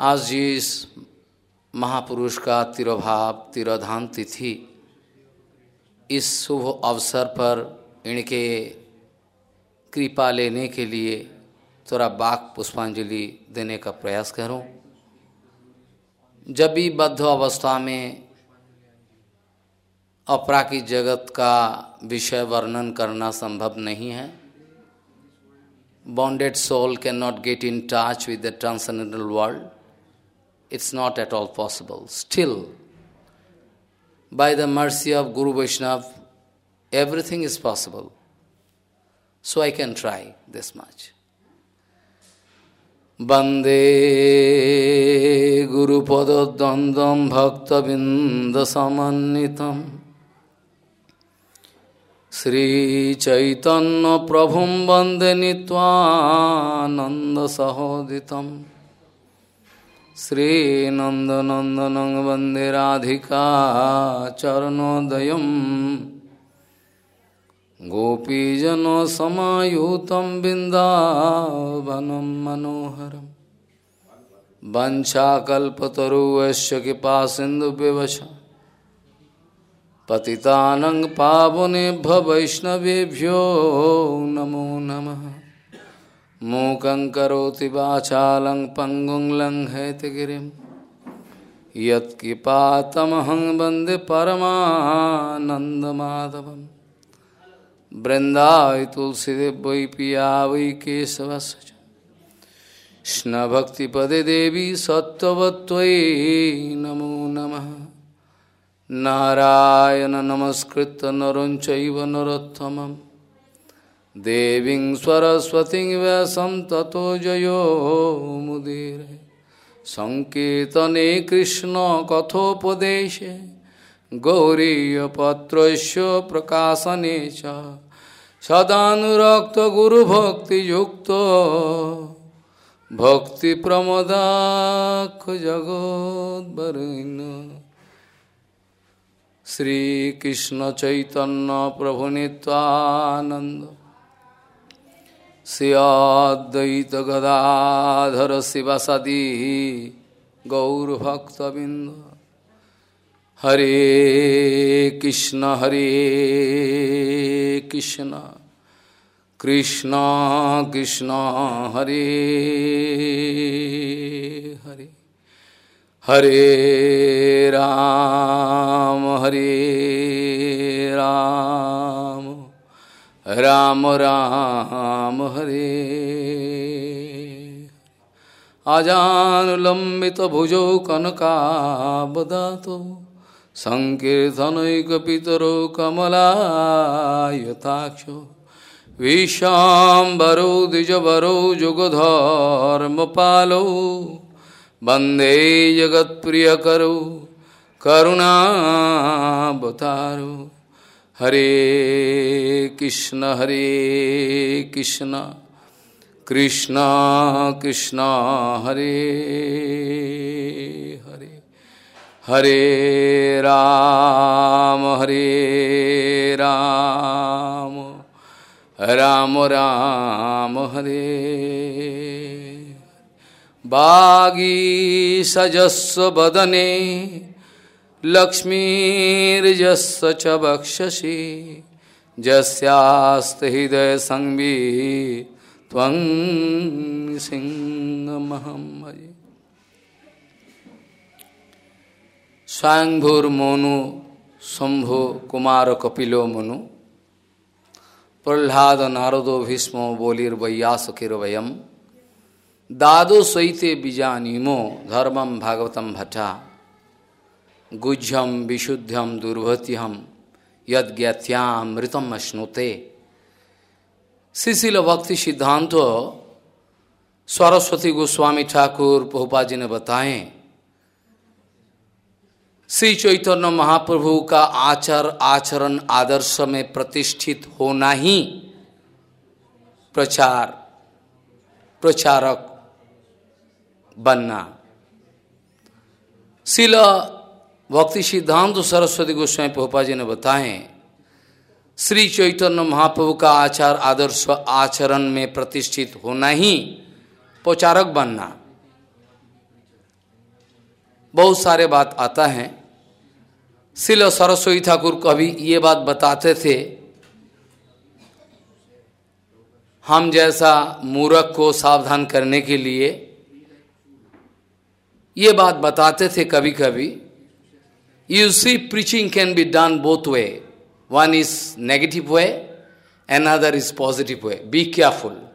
आज जिस महापुरुष का तिरोभाव तिरोधान तिथि इस शुभ अवसर पर इनके कृपा लेने के लिए थोड़ा बाक पुष्पांजलि देने का प्रयास करूँ। जब भी बद्ध अवस्था में अपराकित जगत का विषय वर्णन करना संभव नहीं है bonded soul can not get in touch with the transcendental world, it's not at all possible. Still, by the mercy of Guru Vaishnav, everything is possible. So I can try this much. Bande Guru Padadandam Bhakta Bindasamanitam Sri Chaitanya Prabhum Bande Nitwananda Sahoditam श्रीनन्दनन्दनं वंदे राधिका चरणोदयं गोपीजनसमायुतं बिन्दावनं मनोहरं वञ्चाकल्पतरुवश्य कृपा सिन्धुव्यवशम् पतितानंग पावनेभ्य वैष्णवेभ्यो नमो नमः। मूकं करोति वाचालं पङ्गुं लङ्घयतिगिरिं यत्कृपातमहं वंदे परमानन्दमाधवं बृन्दाय तुलसीदेव वै पिया वै केशवस्य। च देवी सत्त्ववत्त्वयि नमो नमः। नारायण नमस्कृत नर चैव नरोत्तमं देवीं सरस्वतीं व्यासं ततो जयो मुदीरे। सङ्कीर्तने कृष्णकथोपदेशे गौरीयपत्रस्य प्रकाशने च, सदानुरक्तगुरुभक्तियुक्तो भक्तिप्रमदाख जगोद्वरेण्य श्रीकृष्ण चैतन्य प्रभु नित्वानंद श्रियाद्वैत गदाधर शिवसदी गौरभक्तबिंद। हरे कृष्ण हरे कृष्ण कृष्ण कृष्ण, हरे हरे। हरे राम हरे राम। राम राम, हरे। आजानुलम्बित भुजौ कनकाबदातो सङ्कीर्तनैकपितरो कमलायताक्षो, विशाम्बरो, द्विजवरो, जुगधर्मपालौ वंदे जगत प्रिय करो करुणावतारो। हरे कृष्ण हरे कृष्ण कृष्ण कृष्ण, हरे हरे हरे राम हरे राम राम राम, हरे। बागी सजस्व वदने लक्ष्मीर्जस्व च बक्षसि जस्यास्त हृदय संवी त्वं सिंहमहं भजे स्वयंभुर्मोनु, शंभु, कुमार, कपिलो, मनु, प्रह्लाद, नारदो, भीष्मो बोलिर्वैयासकिर्वयम् दादो सहिते बीजानीमो धर्मम भागवतम भट्टा गुज्यम विशुद्ध्यम दुर्भत्यम यद्ञत्यामृतम अश्नुते। शिशिल भक्ति सिद्धांत सरस्वती गोस्वामी ठाकुर पोपा जी ने बताए श्री चैतन्य महाप्रभु का आचर, आचरण, आदर्श में प्रतिष्ठित होना ही प्रचार, प्रचारक बनना। शिल भक्ति सिद्धांत सरस्वती गोस्वामी पोपा जी ने बताए, श्री चैतन्य महाप्रभु का आचार आदर्श आचरण में प्रतिष्ठित होना ही प्रचारक बनना। बहुत सारे बात आता है। शिल सरस्वती ठाकुर कभी ये बात बताते थे, हम जैसा मूर्ख को सावधान करने के लिए ये बात बताते थे कभी कभी You see, preaching can be done both way. One is negative way, another is positive way. Be careful.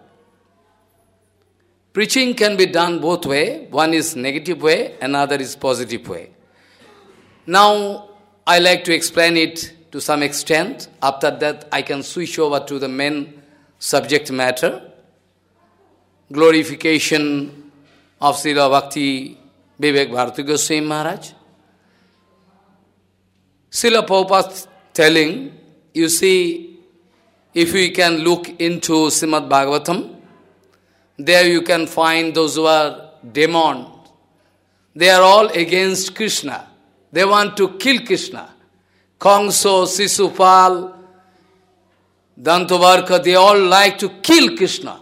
Preaching can be done both way. One is negative way, another is positive way. Now, I like to explain it to some extent. After that, I can switch over to the main subject matter. Glorification of Srila Bhakti Vivek Bharati Goswami Maharaj. Srila Prabhupada telling, you see, if we can look into Srimad Bhagavatam, there you can find those who are demons. They are all against Krishna. They want to kill Krishna. Kongso, Sisupal, Dantavarka, they all like to kill Krishna.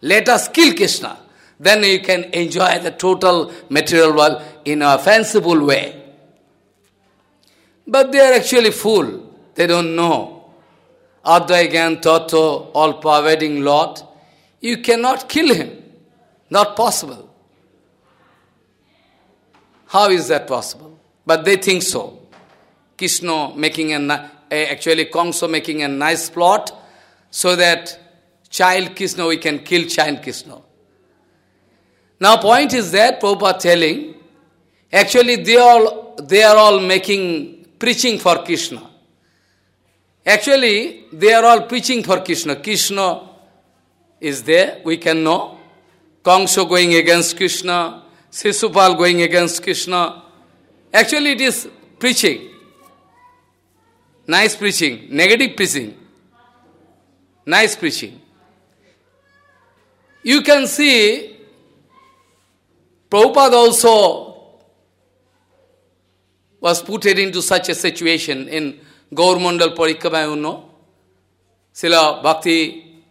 Let us kill Krishna. Then you can enjoy the total material world in a fanciful way. But they are actually fool. They don't know Advaigan Tato, all pervading Lord, you cannot kill him. Not possible. How is that possible? But they think so. Krishna making a, actually Kongso making a nice plot so that child Krishna, we can kill child Krishna. Now point is that Prabhupada telling, actually they all they are all making preaching for Krishna. Actually, they are all preaching for Krishna. Krishna is there, we can know. Kongso going against Krishna, Sisupal going against Krishna. Actually, it is preaching. Nice preaching, negative preaching. Nice preaching. You can see Prabhupada also was put into such a situation in Gaurmandal Parikrama, you know. Srila Bhakti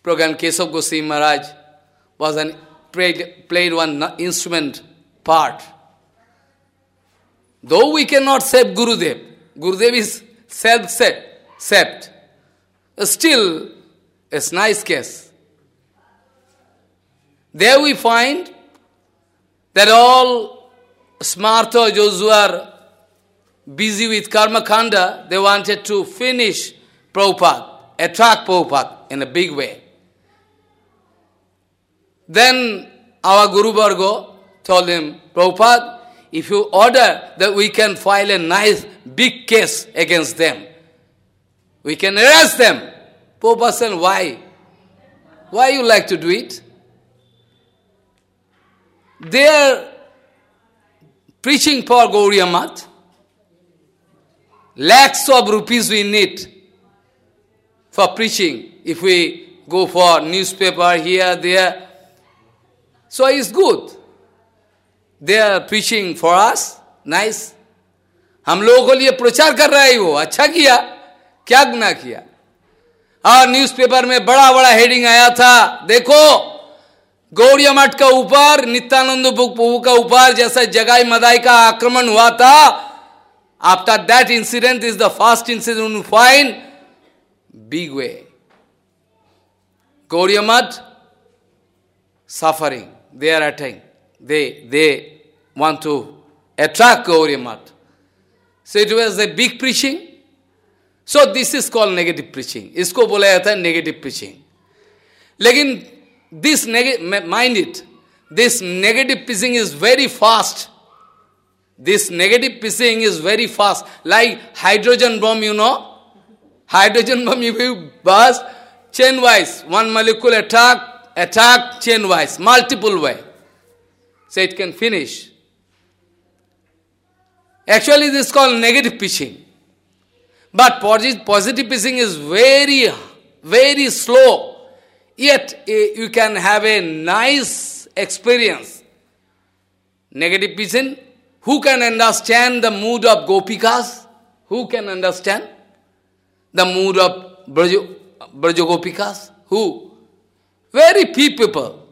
program Keshav Goswami Maharaj was an played, played one instrument part. Though we cannot save Gurudev, Gurudev is self-saved. Uh, still, it's nice case. There we find that all smarter, those who are busy with karma kanda, they wanted to finish Prabhupada, attract Prabhupada in a big way. Then our Guru Vargo told him, Prabhupada, if you order that we can file a nice big case against them, we can arrest them. Prabhupada said, why? Why you like to do it? They are preaching for Gauriya Math. Lakhs of rupees we need for preaching. If we go for newspaper here, there. So it's good. They are preaching for us. Nice. हम लोगों को लिए प्रचार कर रहा है वो अच्छा किया क्या गुना किया और न्यूज़पेपर में बड़ा बड़ा हेडिंग आया था देखो गौड़िया मठ का ऊपर नित्यानंद प्रभु का ऊपर जैसा जगाई मदाई का आक्रमण हुआ था After that incident is the first incident you find big way. Gauriya suffering. They are attacking. They, they want to attract Gauriya So it was a big preaching. So this is called negative preaching. इसको बोला जाता है negative preaching. लेकिन this negative, mind it, this negative preaching is very fast. This negative pissing is very fast, like hydrogen bomb, you know. Hydrogen bomb, if you burst, chain-wise, one molecule attack, attack chain-wise, multiple way. So it can finish. Actually, this is called negative pitching. But positive pitching is very, very slow. Yet, eh, you can have a nice experience. Negative pitching who can understand the mood of Gopikas? Who can understand the mood of Brajo, Gopikas? Who? Very few people.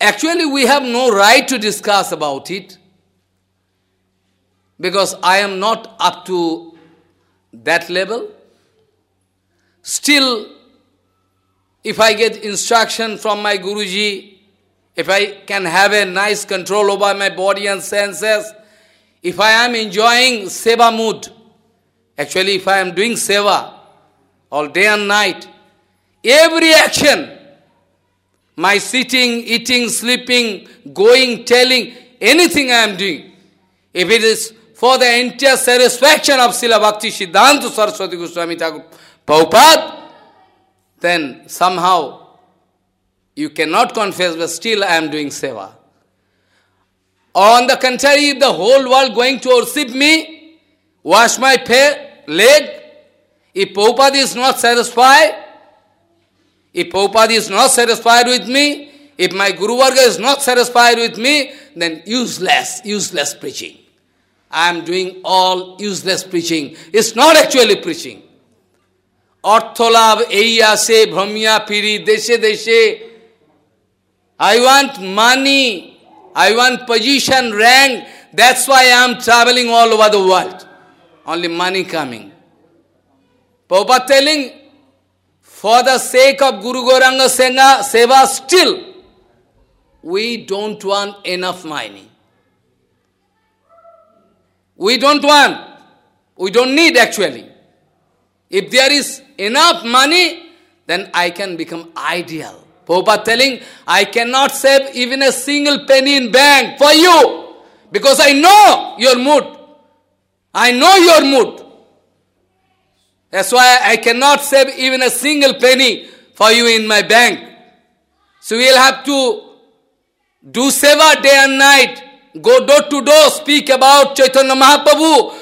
Actually, we have no right to discuss about it because I am not up to that level. Still, if I get instruction from my Guruji, if I can have a nice control over my body and senses, if I am enjoying seva mood, actually if I am doing seva all day and night, every action, my sitting, eating, sleeping, going, telling, anything I am doing, if it is for the entire satisfaction of Srila Bhakti Siddhanta Saraswati Goswami Thakur Prabhupada, then somehow you cannot confess, but still I am doing seva. On the contrary, if the whole world going to worship me, wash my leg, if Prabhupada is not satisfied, if Prabhupada is not satisfied with me, if my Guru Varga is not satisfied with me, then useless, useless preaching. I am doing all useless preaching. It's not actually preaching. অর্থলাভ এই আসে ভ্রমিয়া ফিরি দেশে দেশে I want money, I want position, rank. That's why I am traveling all over the world. Only money coming. Prabhupada telling, for the sake of Guru Goranga Gauranga Seva, still, we don't want enough money. We don't want. We don't need actually. If there is enough money, then I can become ideal. Prabhupada telling, I cannot save even a single penny in bank for you. Because I know your mood. I know your mood. That's why I cannot save even a single penny for you in my bank. So we'll have to do seva day and night. Go door to door, speak about Chaitanya Mahaprabhu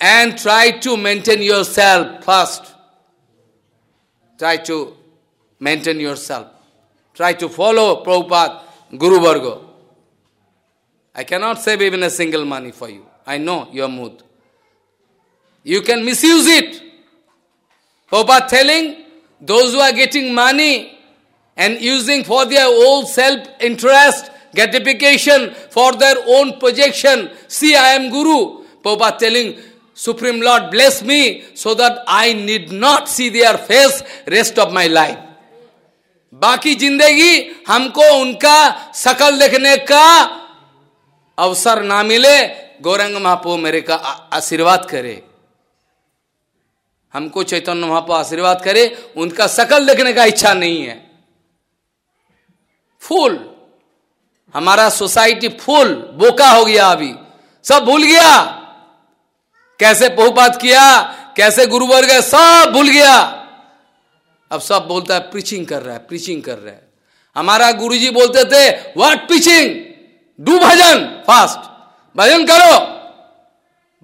and try to maintain yourself first. Try to maintain yourself. Try to follow Prabhupada, Guru Varga. I cannot save even a single money for you. I know your mood. You can misuse it. Prabhupada telling those who are getting money and using for their own self-interest, gratification, for their own projection. See, I am Guru. Prabhupada telling, Supreme Lord, bless me so that I need not see their face rest of my life. बाकी ज़िंदगी हमको उनका शकल देखने का अवसर ना मिले। गौरंग महापो मेरे का आशीर्वाद करे। हमको चैतन्य महापो आशीर्वाद करे। उनका शकल देखने का इच्छा नहीं है। फूल। हमारा सोसाइटी फुल, बोका हो गया अभी। सब भूल गया। कैसे बहुपात किया, कैसे गुरुवर्ग सब भूल गया। अब सब बोलता है प्रीचिंग कर रहा है प्रीचिंग कर रहा है. हमारा गुरुजी बोलते थे what pitching do bhajan fast bhajan करो.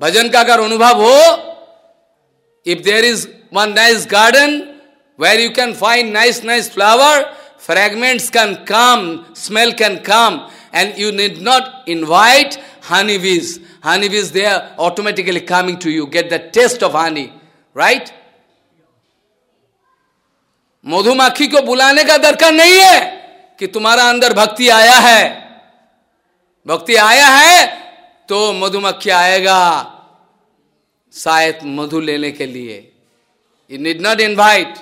भजन का अगर अनुभव हो if there is one nice garden where you can find nice nice flower fragments can come smell can come and you need not invite honey bees honey bees they are automatically coming to you get the taste of honey right? मधुमक्खी को बुलाने का दरकार नहीं है कि तुम्हारा अंदर भक्ति आया है। भक्ति आया है तो मधुमक्खी आएगा शायद मधु लेने के लिए। You need not invite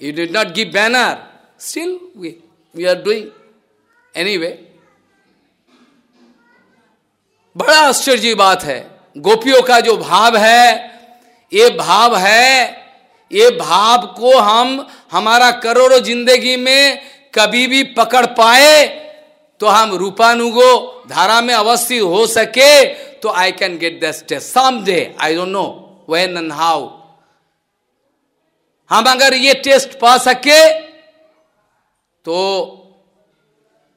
you did not give banner Still, we are doing any Anyway, बड़ा आश्चर्य बात है। गोपियों का जो भाव है ये भाव है ये भाव को हम हमारा करोड़ों ज़िंदगी में कभी भी पकड़ पाए तो हम रूपानुगो धारा में अवश्य हो सके तो I can get this taste some day I don't know when and how हम अगर ये टेस्ट पा सके तो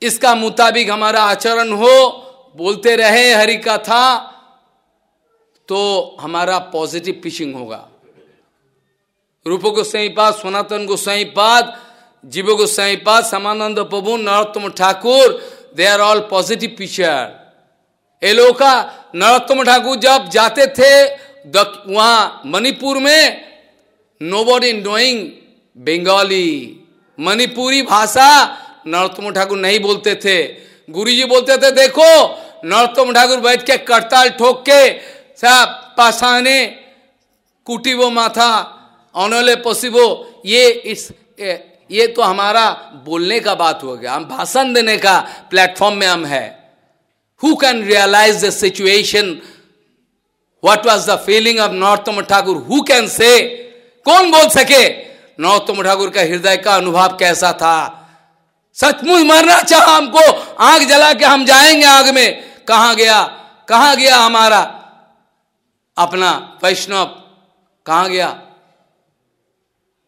इसका मुताबिक हमारा आचरण हो, बोलते रहे हरि का था तो हमारा पॉजिटिव पिचिंग होगा। रूप गोसाई पाद, सनातन गोसाई पाद, जीव गोसाई पाद, Samananda Prabhu, Narottam Thakur they are all positive picture ये लोग का नरोत्तम ठाकुर जब जाते थे वहाँ मणिपुर में nobody knowing Bengali Manipuri भाषा नरोत्तम ठाकुर नहीं बोलते थे। गुरु जी बोलते थे, देखो, नरोत्तम ठाकुर बैठ के करताल ठोक के सब पासाने कुटी वो माथा ऑनोले पोसिबो, ये इस ये तो हमारा बोलने का बात हो गया। हम भाषण देने का प्लेटफॉर्म में हम है। Who can realise the situation what was the feeling of Narottam Thakur who can say कौन बोल सके? नरोत्तम ठाकुर का हृदय का अनुभव कैसा था? सचमुच मरना चाह हमको। आग जला के हम जाएँगे आग में। कहा गया? कहा गया हमारा? अपना वैष्णव, कहा गया?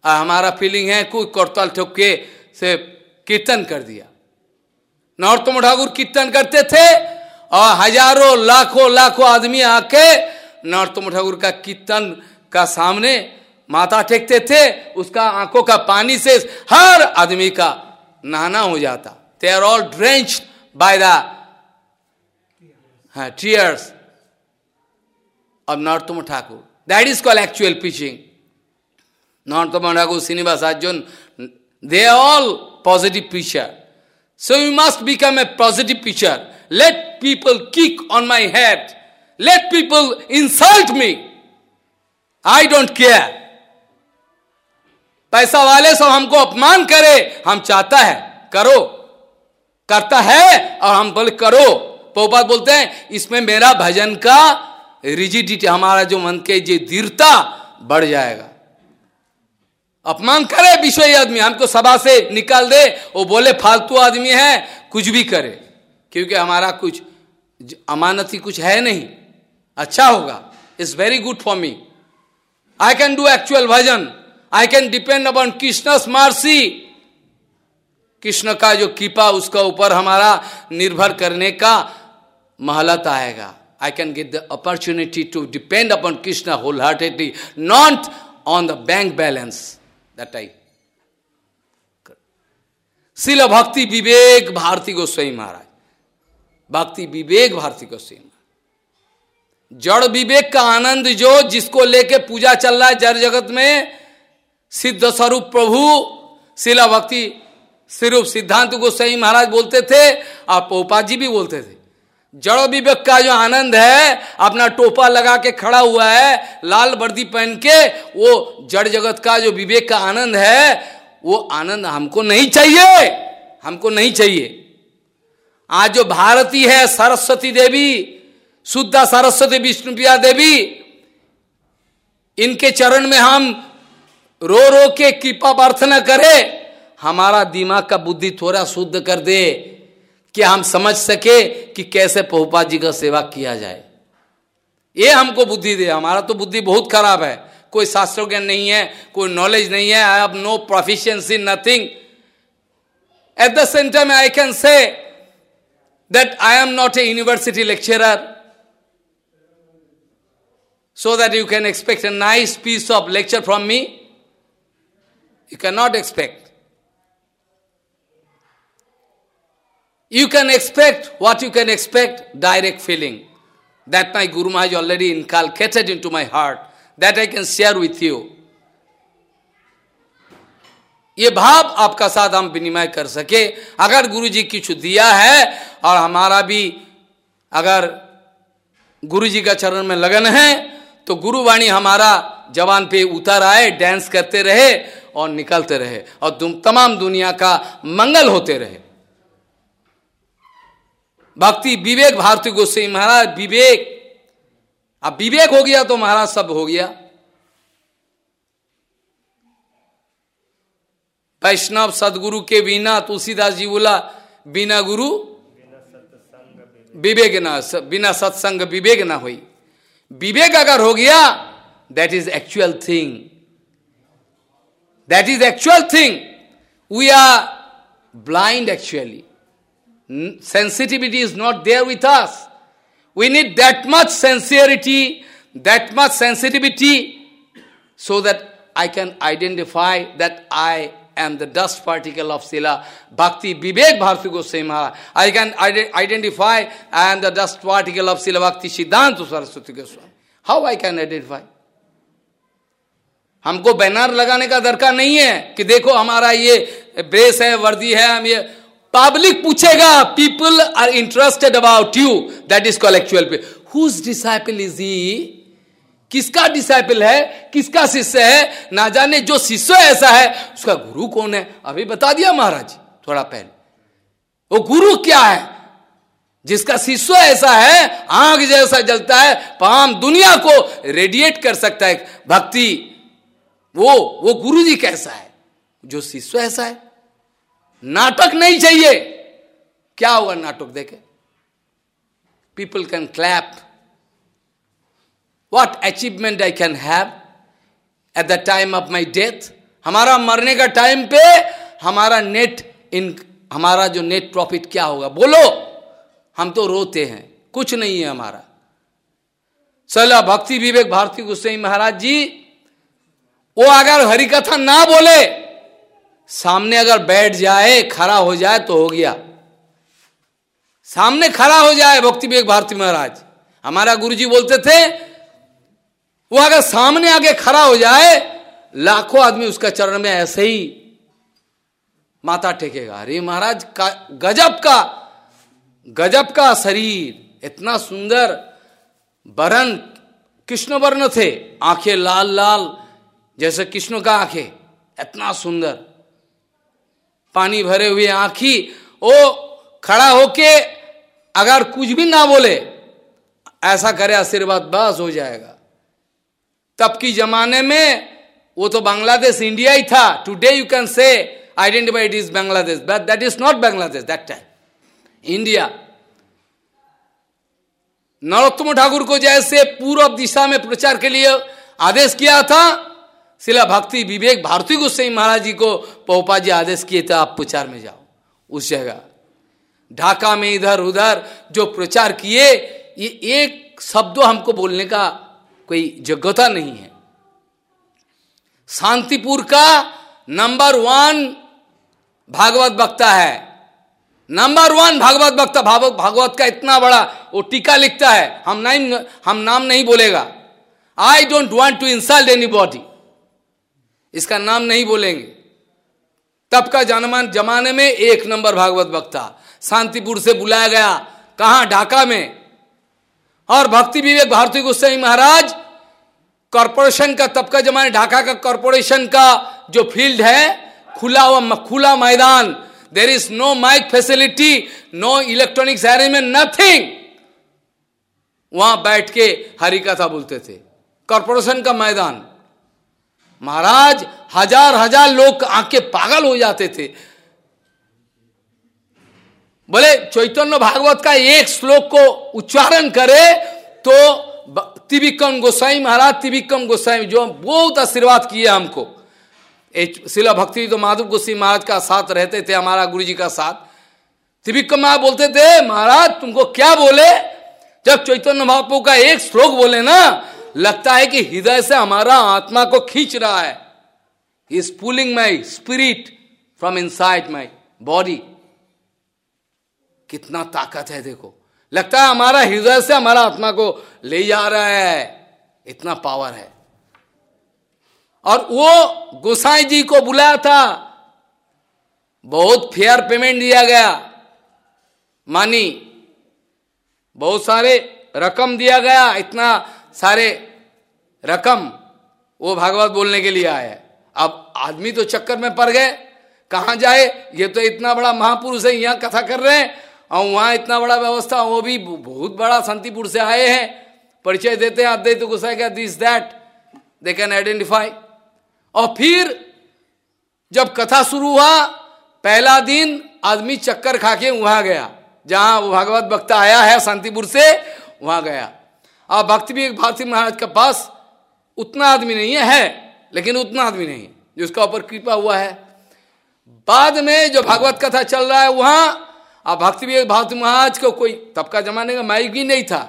हमारा फीलिंग है कोई करतल ठोके से कीर्तन कर दिया नरोत्तम ठाकुर कीर्तन करते थे और हज़ारों, लाखों लाखों आदमी आके नरोत्तम ठाकुर का कीर्तन का सामने माथा टेकते थे उसका आँखों का पानी से हर आदमी का नहाना हो जाता they are all drench by the tears of Narottama Thakur. That is called actual preaching. Narottama Thakur, Srinivas Arjun, they are all positive preacher. So you must become a positive preacher. Let people kick on my head. Let people insult me. I don't care. पैसा वाले सब हमको अपमान करे हम चाहता है करो करता है और हम बोले करो पोपात बोलते हैं इसमें मेरा भजन का रिजिडिटी हमारा जो मन के जो दीरता बढ़ जाएगा अपमान करे विषय आदमी हमको सभा से निकाल दे। वो बोले फालतू आदमी है कुछ भी करे। क्योंकि हमारा कुछ अमानती कुछ है नहीं। अच्छा होगा। It's very good for me I can do actual bhajan I can depend upon Krishna mercy Krishna का जो कृपा उसका ऊपर हमारा निर्भर करने का महलत आएगा। I can get the opportunity to depend upon Krishna wholeheartedly, not on the bank balance. That I. शिल भक्ति विवेक भारती गोस्वाई महाराज भक्ति विवेक भारती गोस्वाई जड़ विवेक का आनंद जो जिसको लेके पूजा चल रहा है जड़ जगत में सिद्ध स्वरूप प्रभु शिला भक्ति स्वरूप सिद्धांत गोस्वाई महाराज बोलते थे और पोपा जी भी बोलते थे जड़ विवेक का जो आनंद है, अपना टोपा लगा के खड़ा हुआ है, लाल वर्दी पहन के, वो जड़ जगत का जो विवेक का आनंद है, वो आनंद हमको नहीं चाहिए। हमको नहीं चाहिए। आज जो भारती है सरस्वती देवी, शुद्धा सरस्वती विष्णुप्रिया देवी, इनके चरण में हम रो रो के कृपा प्रार्थना करें, हमारा दिमाग का बुद्धि थोड़ा शुद्ध कर दे। कि हम समझ सके कि कैसे पहुपा जी का सेवा किया जाए। ये हमको बुद्धि दे। हमारा तो बुद्धि बहुत खराब है। कोई शास्त्र ज्ञान नहीं है, कोई नॉलेज नहीं है। I have no proficiency nothing at the same time I can say that I am not a university lecturer so that you can expect a nice piece of lecture from me? You cannot expect. You can expect what you can expect, direct feeling. That my Guru Maharaj already inculcated into my heart. That I can share with you. ये भाव आपका साथ हम विनिमय कर सके अगर गुरु जी कुछ दिया है और हमारा भी अगर गुरु जी का चरण में लगन है तो गुरुवाणी हमारा जवान पे उतर आए डांस करते रहे और निकलते रहे और तमाम दुनिया का मंगल होते रहे भक्ति विवेक भारती गोस्वाई महाराज, विवेक। अब विवेक हो गया तो महाराज सब हो गया। वैष्णव सदगुरु के बिना तुलसीदास जी बोला, बिना गुरु, विवेक ना, बिना सत्संग विवेक ना हुई। विवेक अगर हो गया that is actual thing that is actual thing we are blind actually sensitivity is not there with us. We need that much sincerity, that much sensitivity, so that I can identify that I am the dust particle of Sila Bhakti Vivek Bharti Goswami Maharaj. I can identify I am the dust particle of Sila Bhakti Siddhanta Saraswati Goswami. How I can identify? हमको banner लगाने का दरकार नहीं है कि देखो हमारा ये ब्रेस है वर्दी है हम ये पब्लिक पूछेगा people are interested about you that is call actual disciple is he किसका डिसाइपल है? किसका शिष्य है? ना जाने जो शिष्य ऐसा है, उसका गुरु कौन है? अभी बता दिया महाराज, थोड़ा पहले। वो गुरु क्या है? जिसका शिष्य ऐसा है आँख जैसा जलता है, पाम दुनिया को रेडिएट कर सकता है। भक्ति, वो वो गुरु जी कैसा है? जो शिष्य ऐसा है। नाटक नहीं चाहिए। क्या हुआ नाटक देखे? People can clap what achievement I can have at the time of my death हमारा मरने का टाइम पे हमारा नेट इन हमारा जो नेट प्रॉफिट क्या होगा? बोलो। हम तो रोते हैं। कुछ नहीं है हमारा। चलो भक्ति विवेक भारती गोस्वाई महाराज जी, वो अगर हरिकथा ना बोले सामने अगर बैठ जाए, खड़ा हो जाए तो हो गया। सामने खड़ा हो जाए, भक्ति विवेक भारती महाराज। हमारा गुरुजी बोलते थे, वो अगर सामने आके खड़ा हो जाए, लाखों आदमी उसका चरण में ऐसे ही माता टेकेगा। अरे महाराज, का गजब का गजब का शरीर, इतना सुंदर वरण कृष्ण वर्ण थे, आँखें लाल लाल जैसे कृष्ण का आँखें, इतना सुंदर। पानी भरे हुए आंखी वो खड़ा होके अगर कुछ भी ना बोले, ऐसा करे आशीर्वाद बस हो जाएगा। तब की जमाने में वो तो बांग्लादेश, इंडिया ही था। Today you can say identify it is Bangladesh but that is not Bangladesh that time India. Narottam Thakur को जैसे पूर्व दिशा में प्रचार के लिए आदेश किया था शिला भक्ति विवेक भारती गोस्वाई महाराज जी को पोपा जी आदेश किए थे, आप प्रचार में जाओ। उस जगह। ढाका में इधर उधर जो प्रचार किए, ये एक शब्द हमको बोलने का कोई योग्यता नहीं है। शांतिपुर का नंबर वन भागवत वक्ता है। नंबर वन भागवत वक्ता, भागवत का इतना बड़ा, वो टीका लिखता है। हम नहीं, हम नाम नहीं बोलेगा। I don't want to insult anybody इसका नाम नहीं बोलेंगे। तब का जनमान, जमाने में एक नंबर भागवत वक्ता शांतिपुर से बुलाया गया। कहा? ढाका में। और भक्ति विवेक भारती गोस्वामी महाराज, कॉरपोरेशन का, तब का जमाने ढाका का कॉरपोरेशन का जो फ़ील्ड है, खुला हुआ खुला मैदान। There is no mic facility no electronics arrangement nothing वहाँ बैठ के हरि कथा बोलते थे। कॉरपोरेशन का मैदान। महाराज, हज़ार हज़ार लोग आँखें पागल हो जाते थे। बोले, चैतन्य भागवत का एक श्लोक को उच्चारण करे तो तिबिकम गोसाई महाराज, त्रिविक्रम गोसाई जो बहुत आशीर्वाद किए हमको। शिला भक्ति तो माधव गोसाई महाराज का साथ रहते थे, हमारा गुरु जी का साथ। त्रिविक्रम महाराज बोलते थे, महाराज, तुमको क्या बोले? जब चैतन्य महाप्रभु का एक श्लोक बोले ना लगता है कि हृदय से हमारा आत्मा को खींच रहा है। Is pulling my spirit from inside my body कितना ताकत है देखो। लगता है हमारा हृदय से हमारा आत्मा को ले जा रहा है। इतना पावर है। और वो गोसाई जी को बुलाया था। बहुत फेयर पेमेंट दिया गया। मानी बहुत सारे रकम दिया गया। इतना सारे रकम, वो भागवत बोलने के लिए आए अब आदमी तो चक्कर में पड़ गए, कहा जाए? ये तो इतना बड़ा महापुरुष है, यहाँ कथा कर रहे हैं। और वहाँ इतना बड़ा व्यवस्था, वो भी बहुत बड़ा शांतिपुर से आए हैं। परिचय देते हैं अद्वैत गुस्सा क्या this that they can identify और फिर, जब कथा शुरू हुआ, पहला दिन आदमी चक्कर खा के वहाँ गया। जहाँ वो भागवत वक्ता आया है, शांतिपुर से, वहाँ गया। और भक्ति भी एक भारती महाराज के पास उतना आदमी नहीं है, है लेकिन उतना आदमी नहीं है जिसका ऊपर कृपा हुआ है। बाद में जो भागवत कथा चल रहा है वहाँ अब भक्ति विवेक भारती महाराज को कोई तब का जमाने का माइक भी नहीं था।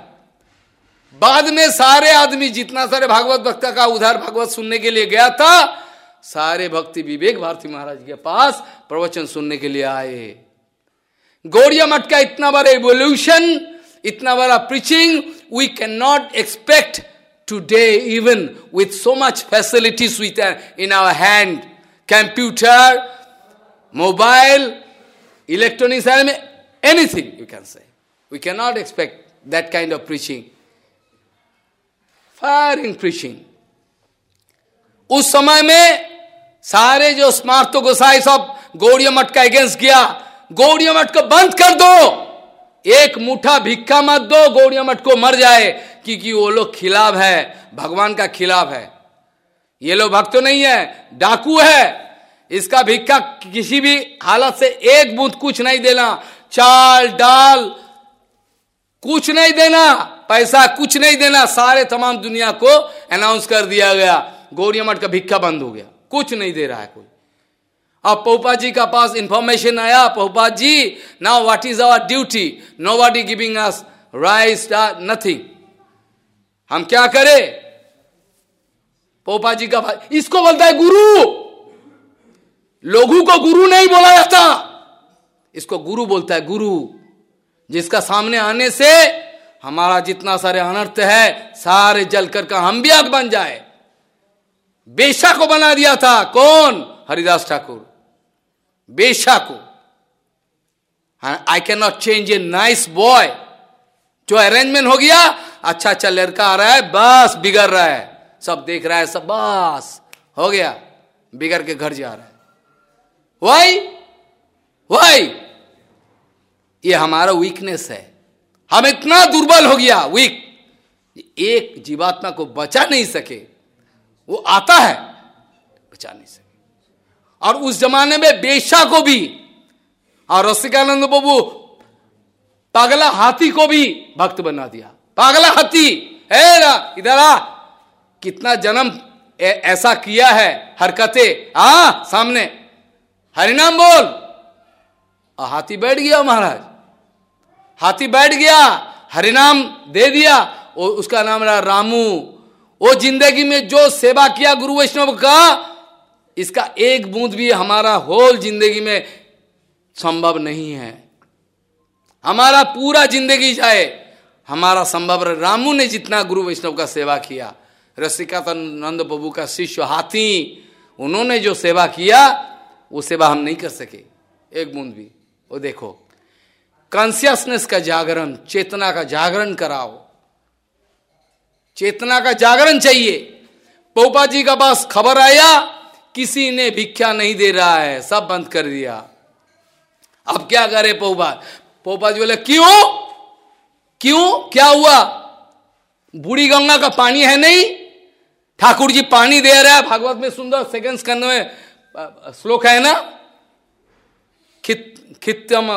बाद में सारे आदमी जितना सारे भागवत भक्ता का उधार भागवत सुनने के लिए गया था सारे भक्ति विवेक भारती महाराज के पास प्रवचन सुनने के लिए आए। गौड़िया मठ का इतना बड़ा एवोल्यूशन इतना बड़ा preaching we can not expect today even with so much facilities with in our hand computer mobile electronic side में anything you can say we can not expect that kind of preaching firing preaching उस समय में सारे जो स्मार्थ गोसाई सब गौड़िया मठ का against किया गौड़िया मठ को बंद कर दो एक मुठा भिक्खा मत दो, गौड़िया मठ को मर जाए, क्योंकि वो लोग खिलाफ है, भगवान का खिलाफ है। ये लोग भक्त तो नहीं है, डाकू है। इसका भिक्खा किसी भी हालत से एक बूंद कुछ नहीं देना। चाल, डाल, कुछ नहीं देना, पैसा कुछ नहीं देना, सारे तमाम दुनिया को अनाउंस कर दिया गया। गौरिया मठ का भिक्खा बंद हो गया। कुछ नहीं दे रहा है कोई। अब पोपा जी का पास इंफॉर्मेशन आया पोपा जी now what is our duty nobody giving us rice nothing हम क्या करें? पोपा जी का इसको बोलता है गुरु। लोगों को गुरु नहीं बोला जाता। इसको गुरु बोलता है गुरु, जिसका सामने आने से हमारा जितना सारे अनर्थ है, सारे जल कर का हम भी आग बन जाए। बेशा को बना दिया था। कौन? हरिदास ठाकुर। बेशा को I can not change a nice boy जो अरेंजमेंट हो गया अच्छा अच्छा लड़का आ रहा है, बस बिगड़ रहा है। सब देख रहा है, सब बस, हो गया। बिगड़ के घर जा रहा है। वाई वाई ये हमारा वीकनेस है। हम इतना दुर्बल हो गया वीक एक जीवात्मा को बचा नहीं सके। वो आता है, बचा नहीं सके। और उस जमाने में बेशा को भी, और रसिकानंद बाबू पागला हाथी को भी भक्त बना दिया। पागला हाथी है ना इधर आ। कितना जन्म ऐसा किया है, हरकते। आ, सामने। हरिनाम बोल। और हाथी बैठ गया महाराज। हाथी बैठ गया, हरिनाम दे दिया। और उसका नाम रहा रामू। वो ज़िंदगी में जो सेवा किया गुरु वैष्णव का इसका एक बूंद भी हमारा होल ज़िंदगी में संभव नहीं है। हमारा पूरा ज़िंदगी जाए, हमारा संभव रामू ने जितना गुरु वैष्णव का सेवा किया रसिका नंद प्रभु का शिष्य, हाथी, उन्होंने जो सेवा किया, वो सेवा हम नहीं कर सके। एक बूंद भी। वो देखो कॉन्सियसनेस का जागरण, चेतना का जागरण कराओ। चेतना का जागरण चाहिए। पोपा जी का पास खबर आया किसी ने भिक्षा नहीं दे रहा है सब बंद कर दिया। अब क्या करे पोपा पोपा जी बोले क्यों? क्यों? क्या हुआ? बूढ़ी गंगा का पानी है नहीं? ठाकुर जी पानी दे रहा है भागवत में सुंदर सेकंड स्कंद में श्लोक है ना? खित खित्यम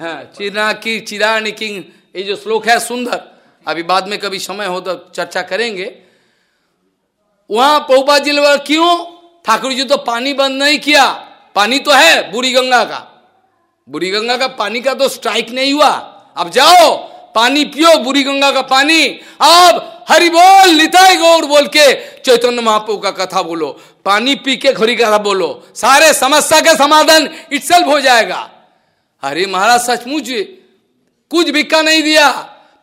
हाँ चिरा की चिरानी किंग ये जो श्लोक है सुंदर अभी बाद में कभी समय हो तो चर्चा करेंगे। वहाँ पहुपा जी क्यों? ठाकुर जी तो पानी बंद नहीं किया। पानी तो है बुरी गंगा का। बुरी गंगा का पानी का तो स्ट्राइक नहीं हुआ। अब जाओ, पानी पियो बुरी गंगा का पानी। अब हरि बोल, निताई गौर बोल के चैतन्य महाप्रभु का कथा बोलो। पानी पी के खरी कथा बोलो। सारे समस्या का समाधान इटसेल्फ हो जाएगा। हरे महाराज, सचमुच कुछ भिक्का नहीं दिया।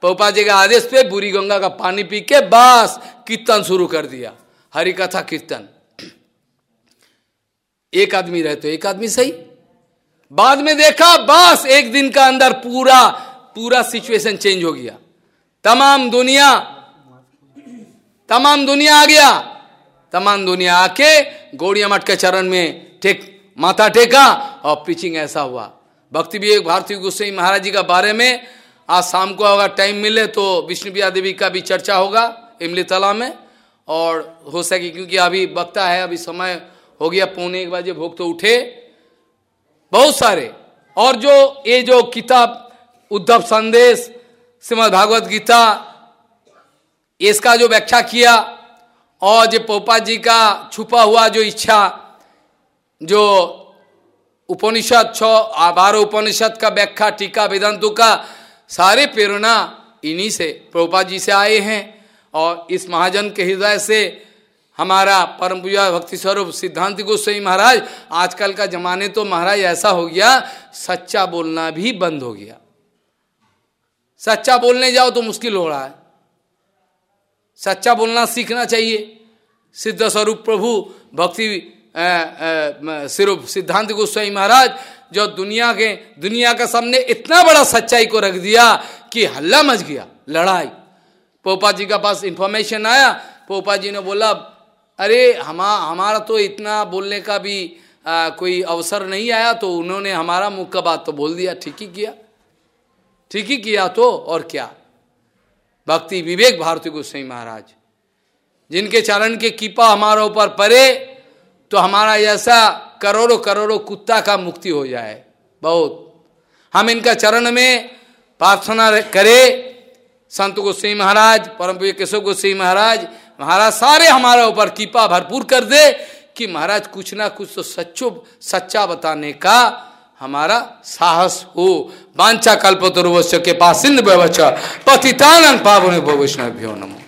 पोपा जी के आदेश पे बुरी गंगा का पानी पी के बस कीर्तन शुरू कर दिया। हरि कथा कीर्तन। एक आदमी रहे तो एक आदमी सही। बाद में देखा, बस एक दिन का अंदर पूरा पूरा सिचुएशन चेंज हो गया। तमाम दुनिया तमाम दुनिया आ गया। तमाम दुनिया आके गौड़िया मठ के चरण में टेक माथा टेका और पिचिंग ऐसा हुआ। भक्ति भी एक भारतीय गोस्वाई महाराज जी का बारे में, आज शाम को अगर टाइम मिले तो विष्णु प्रिया देवी का भी चर्चा होगा, इमली तला में। और हो सके क्योंकि अभी वक्ता है, अभी समय हो गया पौने एक बजे, भोग तो उठे। बहुत सारे। और जो, ये जो किताब, उद्धव संदेश, श्रीमद भागवत गीता, इसका जो व्याख्या किया, और जो पोपा जी का छुपा हुआ जो इच्छा, जो उपनिषद, छ बारह उपनिषद का व्याख्या, टीका, वेदांतों का, सारे प्रेरणा इन्हीं से प्रभुपा जी से आए हैं, और इस महाजन के हृदय से हमारा परम पूजा भक्ति स्वरूप सिद्धांत गोस्वाई महाराज, आजकल का जमाने तो महाराज ऐसा हो गया, सच्चा बोलना भी बंद हो गया। सच्चा बोलने जाओ तो मुश्किल हो रहा है। सच्चा बोलना सीखना चाहिए। सिद्ध स्वरूप प्रभु, भक्ति स्वरूप सिद्धांत गोस्वाई महाराज, जो दुनिया के दुनिया के सामने इतना बड़ा सच्चाई को रख दिया कि हल्ला मच गया, लड़ाई। पोपा जी का पास इंफॉर्मेशन आया, पोपा जी ने बोला अरे हम हमारा तो इतना बोलने का भी आ, कोई अवसर नहीं आया तो उन्होंने हमारा मुख का बात तो बोल दिया ठीक ही किया। ठीक ही किया तो और क्या? भक्ति विवेक भारती गोस्वाई महाराज जिनके चरण के कीपा हमारे ऊपर पड़े तो हमारा ऐसा करोड़ों करोड़ों कुत्ता का मुक्ति हो जाए बहुत। हम इनका चरण में प्रार्थना करें संत गोस्वी महाराज परम केशव गोस्वी महाराज महाराज, सारे हमारे ऊपर कीपा भरपूर कर दे कि महाराज, कुछ ना कुछ तो सच्चो, सच्चा बताने का हमारा साहस हो। वांछा कल्पतरुवश्य के पास सिंध व्यवच पतितान पावन वैष्णव नमो।